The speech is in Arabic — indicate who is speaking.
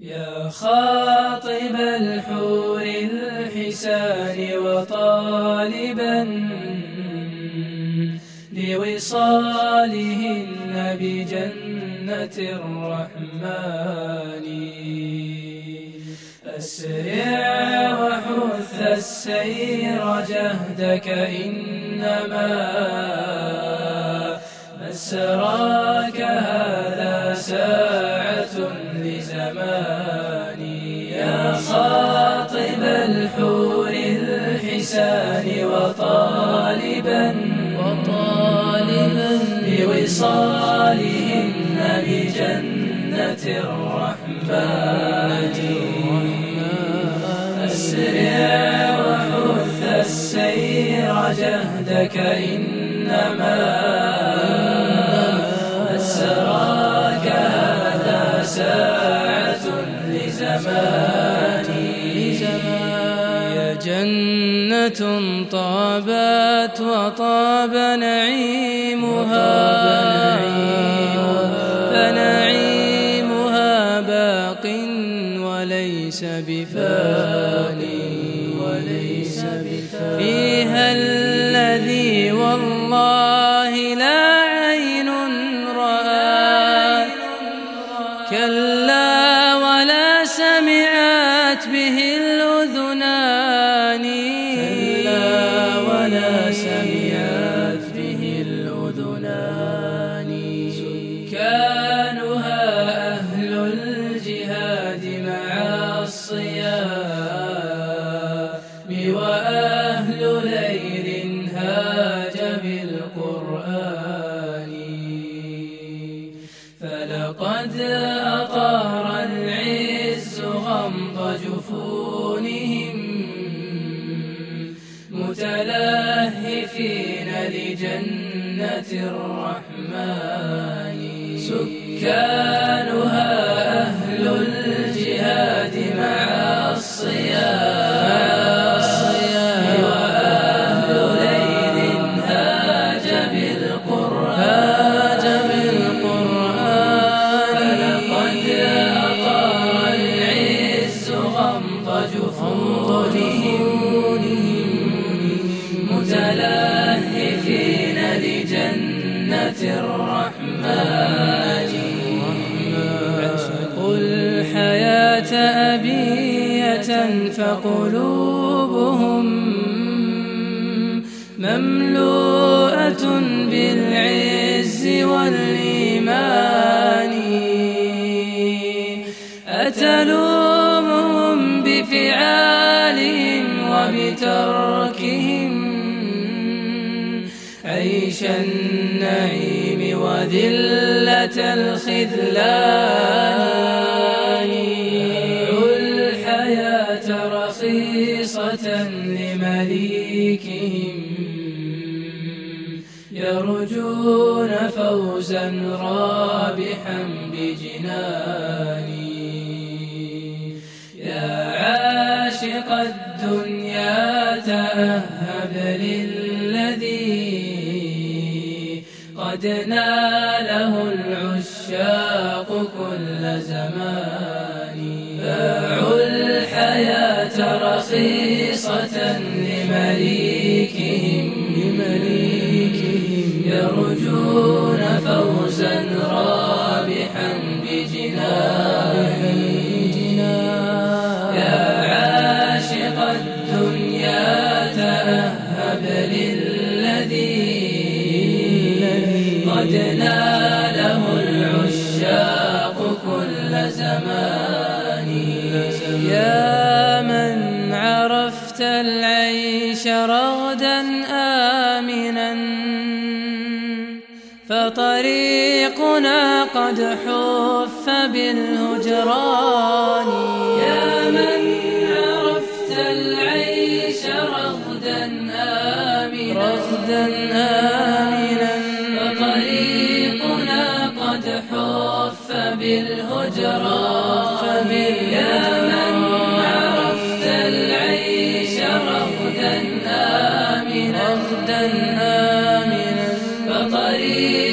Speaker 1: يا خاطب الحور الحسان وطالبا لوصالهن بجنة الرحمن. أسرع وحث السير جهدك إنما مسراك هذا ساعة لزماني يا خاطب الحور الحسان وطالبا
Speaker 2: وطالبا
Speaker 1: بوصالهن بجنة الرحمن. أسرع وحث السير جهدك إنما لزماني
Speaker 2: يا جنة طابت وطاب نعيمها. فنعيمها باق وليس بفاني وليس بفاني. فيها الذي والله لا سمعت به الأذنان.
Speaker 1: كلا ولا سمعت به الأذنان. سكانها أهل الجهاد مع الصيام وأهل ليل هاج بالقرآن. فلقد متلهفين لجنة الرحمن. سكانها أهل الجهاد مع الصيام. وأهل ليل هاج بالقرآن. فلقد أطار العز غمض جفونهم
Speaker 2: فقلوبهم مملوءة بالعز والإيمان. أتلومهم بفعالهم وبتركهم عيش النعيم وذلة الخذلان.
Speaker 1: لمليكهم يرجون فوزا رابحا بجناني. يا عاشق الدنيا تأهب للذي قد ناله العشاق كل زمان. باعوا الحياة رخيصة لمليكهم لمليكهم يرجون فوزا رابحا بجنانه يا عاشق الدنيا تأهب للذي قد ناله العشاق كل زمان.
Speaker 2: العيش رغدا آمنا. فطريقنا قد حف بالهجران.
Speaker 1: يا من عرفت العيش رغدا آمنا.
Speaker 2: رغدا آمنا.
Speaker 1: فطريقنا قد حف بالهجران. رغدا